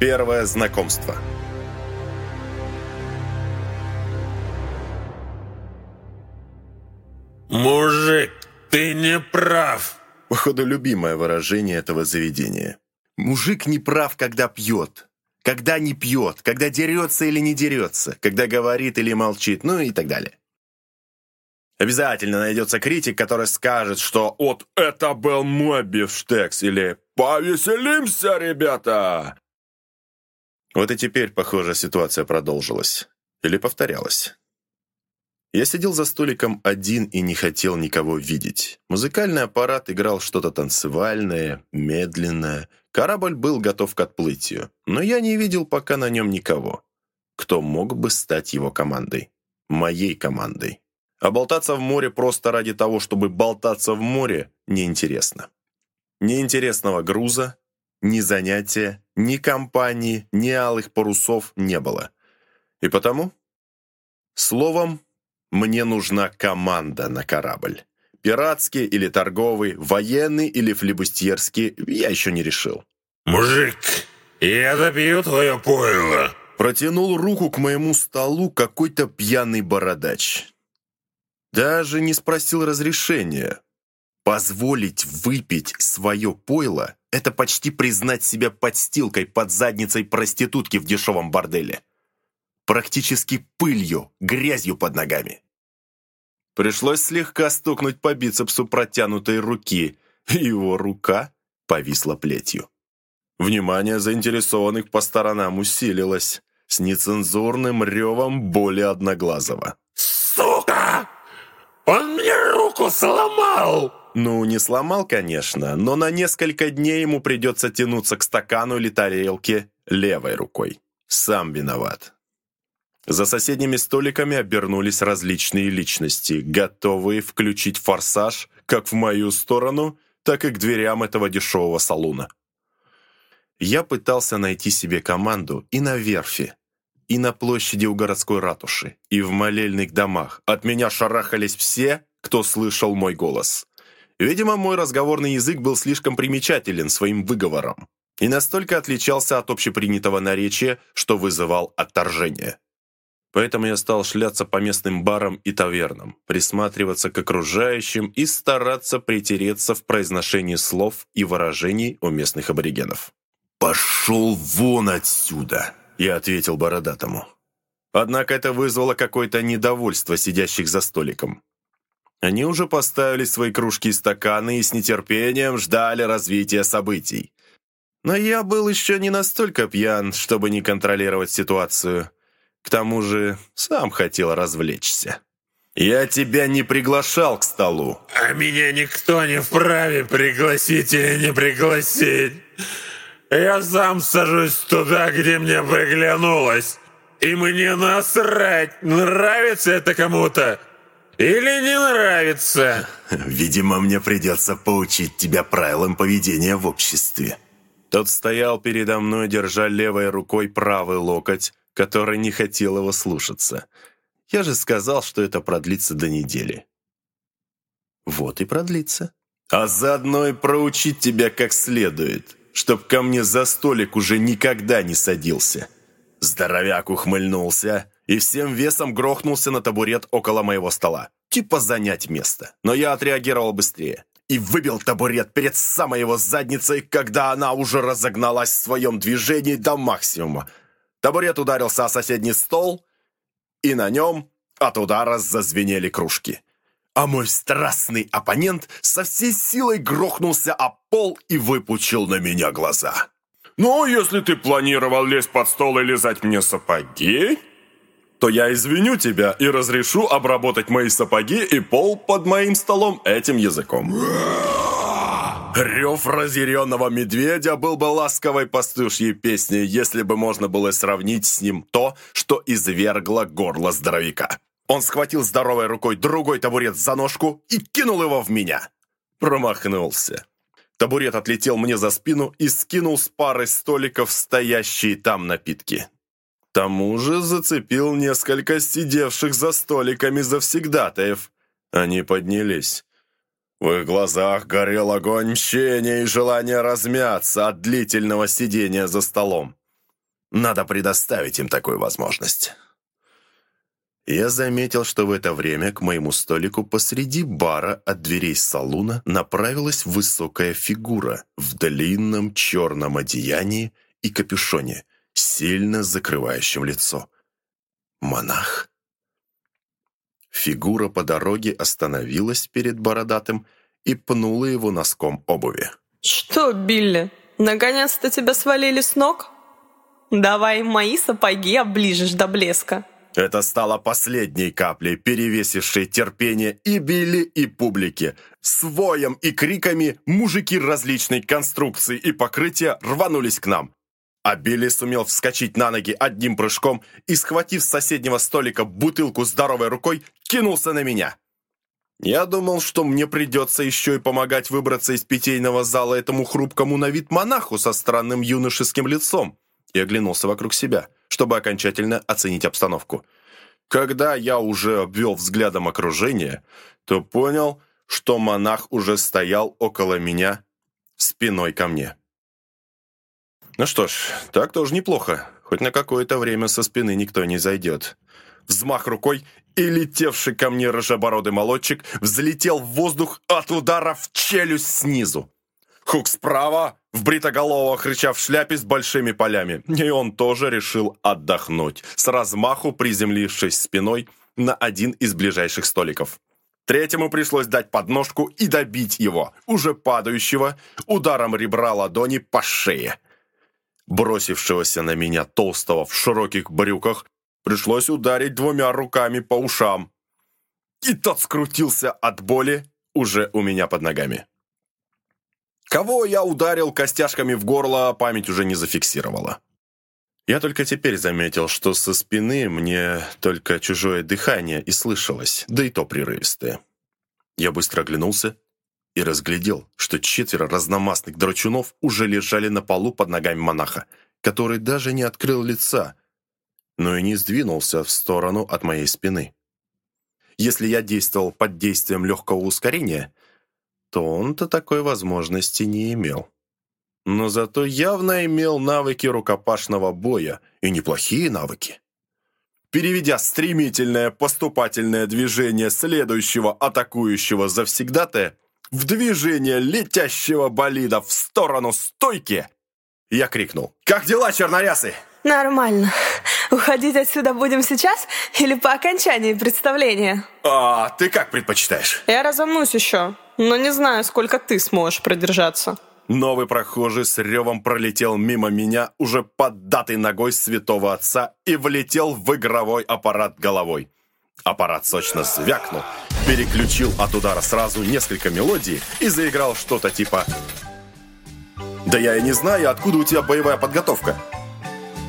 Первое знакомство. «Мужик, ты не прав!» Походу, любимое выражение этого заведения. Мужик не прав, когда пьет. Когда не пьет, когда дерется или не дерется, когда говорит или молчит, ну и так далее. Обязательно найдется критик, который скажет, что «Вот это был мой бифштекс» или «Повеселимся, ребята!» Вот и теперь, похоже, ситуация продолжилась. Или повторялась. Я сидел за столиком один и не хотел никого видеть. Музыкальный аппарат играл что-то танцевальное, медленное. Корабль был готов к отплытию, но я не видел пока на нем никого. Кто мог бы стать его командой? Моей командой. А болтаться в море просто ради того, чтобы болтаться в море, неинтересно. Ни интересного груза, ни занятия, ни компании, ни алых парусов не было. И потому, словом, мне нужна команда на корабль. Пиратский или торговый, военный или флебустьерский, я еще не решил. «Мужик, я допью твое пойло!» Протянул руку к моему столу какой-то пьяный бородач. Даже не спросил разрешения. Позволить выпить свое пойло – это почти признать себя подстилкой под задницей проститутки в дешевом борделе практически пылью, грязью под ногами. Пришлось слегка стукнуть по бицепсу протянутой руки, его рука повисла плетью. Внимание заинтересованных по сторонам усилилось с нецензурным ревом боли Одноглазого. «Сука! Он мне руку сломал!» Ну, не сломал, конечно, но на несколько дней ему придется тянуться к стакану или тарелке левой рукой. Сам виноват. За соседними столиками обернулись различные личности, готовые включить форсаж как в мою сторону, так и к дверям этого дешевого салуна. Я пытался найти себе команду и на верфи, и на площади у городской ратуши, и в молельных домах. От меня шарахались все, кто слышал мой голос. Видимо, мой разговорный язык был слишком примечателен своим выговором и настолько отличался от общепринятого наречия, что вызывал отторжение. Поэтому я стал шляться по местным барам и тавернам, присматриваться к окружающим и стараться притереться в произношении слов и выражений у местных аборигенов. «Пошел вон отсюда!» – я ответил бородатому. Однако это вызвало какое-то недовольство сидящих за столиком. Они уже поставили свои кружки и стаканы и с нетерпением ждали развития событий. Но я был еще не настолько пьян, чтобы не контролировать ситуацию – к тому же сам хотел развлечься. «Я тебя не приглашал к столу». «А меня никто не вправе пригласить или не пригласить. Я сам сажусь туда, где мне приглянулось. И мне насрать, нравится это кому-то или не нравится». «Видимо, мне придется поучить тебя правилам поведения в обществе». Тот стоял передо мной, держа левой рукой правый локоть, который не хотел его слушаться. Я же сказал, что это продлится до недели. Вот и продлится. А заодно и проучить тебя как следует, чтоб ко мне за столик уже никогда не садился. Здоровяк ухмыльнулся и всем весом грохнулся на табурет около моего стола. Типа занять место. Но я отреагировал быстрее и выбил табурет перед самой его задницей, когда она уже разогналась в своем движении до максимума, Табурет ударился о соседний стол, и на нем от удара зазвенели кружки. А мой страстный оппонент со всей силой грохнулся о пол и выпучил на меня глаза. «Ну, если ты планировал лезть под стол и лизать мне сапоги, то я извиню тебя и разрешу обработать мои сапоги и пол под моим столом этим языком». Рев разъяренного медведя был бы ласковой пастушьей песней, если бы можно было сравнить с ним то, что извергло горло здоровяка. Он схватил здоровой рукой другой табурет за ножку и кинул его в меня. Промахнулся. Табурет отлетел мне за спину и скинул с пары столиков стоящие там напитки. Тому же зацепил несколько сидевших за столиками завсегдатаев. Они поднялись. В их глазах горел огонь мщения и желание размяться от длительного сидения за столом. Надо предоставить им такую возможность. Я заметил, что в это время к моему столику посреди бара от дверей салуна направилась высокая фигура в длинном черном одеянии и капюшоне, сильно закрывающем лицо. Монах. Фигура по дороге остановилась перед бородатым и пнула его носком обуви. «Что, Билли, наконец-то тебя свалили с ног? Давай мои сапоги оближешь до блеска». Это стало последней каплей, перевесившей терпение и Билли, и публики. С воем и криками мужики различной конструкции и покрытия рванулись к нам. А Билли сумел вскочить на ноги одним прыжком и, схватив с соседнего столика бутылку здоровой рукой, кинулся на меня. Я думал, что мне придется еще и помогать выбраться из питейного зала этому хрупкому на вид монаху со странным юношеским лицом, и оглянулся вокруг себя – чтобы окончательно оценить обстановку. Когда я уже обвел взглядом окружение, то понял, что монах уже стоял около меня, спиной ко мне. Ну что ж, так тоже неплохо. Хоть на какое-то время со спины никто не зайдет. Взмах рукой, и летевший ко мне рыжебородый молодчик взлетел в воздух от удара в челюсть снизу. Хук справа, в бритоголового рыча в шляпе с большими полями. И он тоже решил отдохнуть, с размаху приземлившись спиной на один из ближайших столиков. Третьему пришлось дать подножку и добить его, уже падающего, ударом ребра ладони по шее. Бросившегося на меня толстого в широких брюках пришлось ударить двумя руками по ушам. И тот скрутился от боли уже у меня под ногами. Кого я ударил костяшками в горло, память уже не зафиксировала. Я только теперь заметил, что со спины мне только чужое дыхание и слышалось, да и то прерывистое. Я быстро оглянулся и разглядел, что четверо разномастных драчунов уже лежали на полу под ногами монаха, который даже не открыл лица, но и не сдвинулся в сторону от моей спины. Если я действовал под действием легкого ускорения, то он-то такой возможности не имел. Но зато явно имел навыки рукопашного боя, и неплохие навыки. Переведя стремительное поступательное движение следующего атакующего завсегдатая в движение летящего болида в сторону стойки, я крикнул «Как дела, чернорясы?» Нормально. Уходить отсюда будем сейчас или по окончании представления? А ты как предпочитаешь? Я разомнусь еще, но не знаю, сколько ты сможешь продержаться. Новый прохожий с ревом пролетел мимо меня, уже поддатый ногой святого отца, и влетел в игровой аппарат головой. Аппарат сочно звякнул, переключил от удара сразу несколько мелодий и заиграл что-то типа «Да я и не знаю, откуда у тебя боевая подготовка».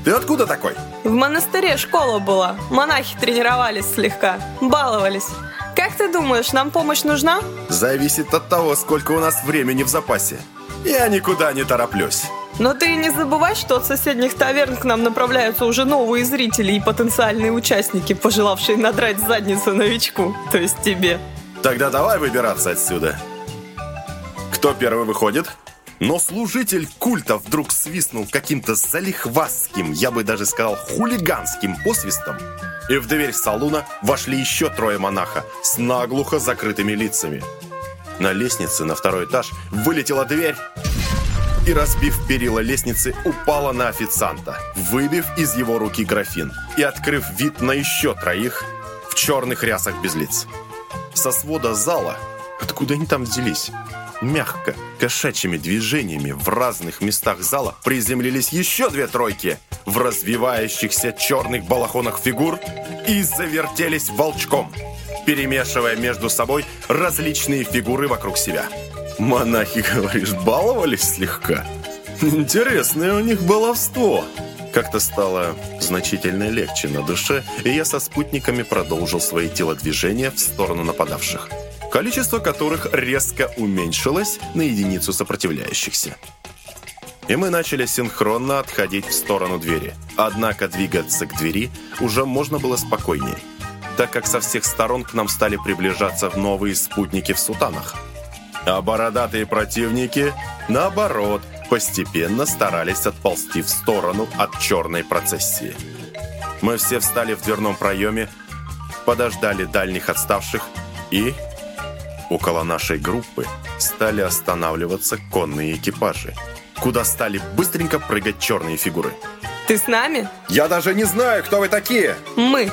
Ты откуда такой? В монастыре школа была. Монахи тренировались слегка. Баловались. Как ты думаешь, нам помощь нужна? Зависит от того, сколько у нас времени в запасе. Я никуда не тороплюсь. Но ты не забывай, что от соседних таверн к нам направляются уже новые зрители и потенциальные участники, пожелавшие надрать задницу новичку, то есть тебе. Тогда давай выбираться отсюда. Кто первый выходит? Но служитель культа вдруг свистнул каким-то залихвастским, я бы даже сказал хулиганским посвистом, и в дверь салуна вошли еще трое монаха с наглухо закрытыми лицами. На лестнице на второй этаж вылетела дверь и, разбив перила лестницы, упала на официанта, выбив из его руки графин и открыв вид на еще троих в черных рясах без лиц. Со свода зала, откуда они там взялись, Мягко, кошачьими движениями в разных местах зала приземлились еще две тройки в развивающихся черных балахонах фигур и завертелись волчком, перемешивая между собой различные фигуры вокруг себя. Монахи, говоришь, баловались слегка? Интересное у них баловство. Как-то стало значительно легче на душе, и я со спутниками продолжил свои телодвижения в сторону нападавших количество которых резко уменьшилось на единицу сопротивляющихся. И мы начали синхронно отходить в сторону двери. Однако двигаться к двери уже можно было спокойнее, так как со всех сторон к нам стали приближаться новые спутники в сутанах. А бородатые противники, наоборот, постепенно старались отползти в сторону от черной процессии. Мы все встали в дверном проеме, подождали дальних отставших и... Около нашей группы стали останавливаться конные экипажи, куда стали быстренько прыгать черные фигуры. Ты с нами? Я даже не знаю, кто вы такие! Мы.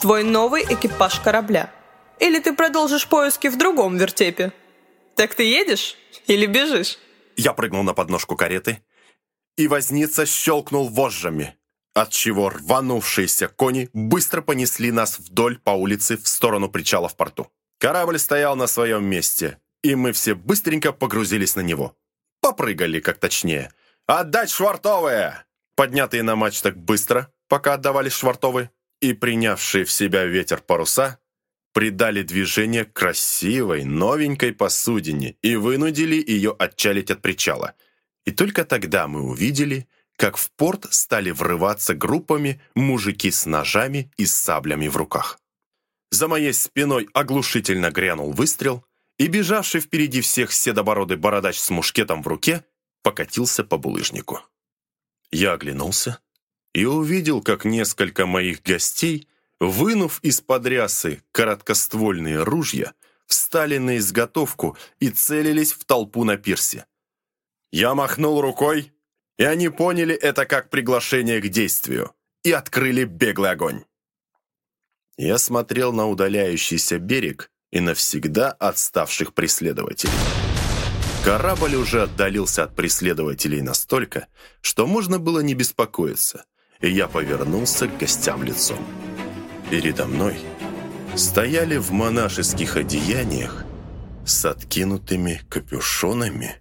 Твой новый экипаж корабля. Или ты продолжишь поиски в другом вертепе? Так ты едешь или бежишь? Я прыгнул на подножку кареты, и возница щелкнул вожжами, отчего рванувшиеся кони быстро понесли нас вдоль по улице в сторону причала в порту. Корабль стоял на своем месте, и мы все быстренько погрузились на него. Попрыгали, как точнее. «Отдать швартовые!» Поднятые на мачтах быстро, пока отдавались швартовы, и принявшие в себя ветер паруса, придали движение красивой, новенькой посудине и вынудили ее отчалить от причала. И только тогда мы увидели, как в порт стали врываться группами мужики с ножами и саблями в руках. За моей спиной оглушительно грянул выстрел, и бежавший впереди всех седобородый бородач с мушкетом в руке покатился по булыжнику. Я оглянулся и увидел, как несколько моих гостей, вынув из-под рясы короткоствольные ружья, встали на изготовку и целились в толпу на пирсе. Я махнул рукой, и они поняли это как приглашение к действию и открыли беглый огонь. Я смотрел на удаляющийся берег и навсегда отставших преследователей. Корабль уже отдалился от преследователей настолько, что можно было не беспокоиться, и я повернулся к гостям лицом. Передо мной стояли в монашеских одеяниях с откинутыми капюшонами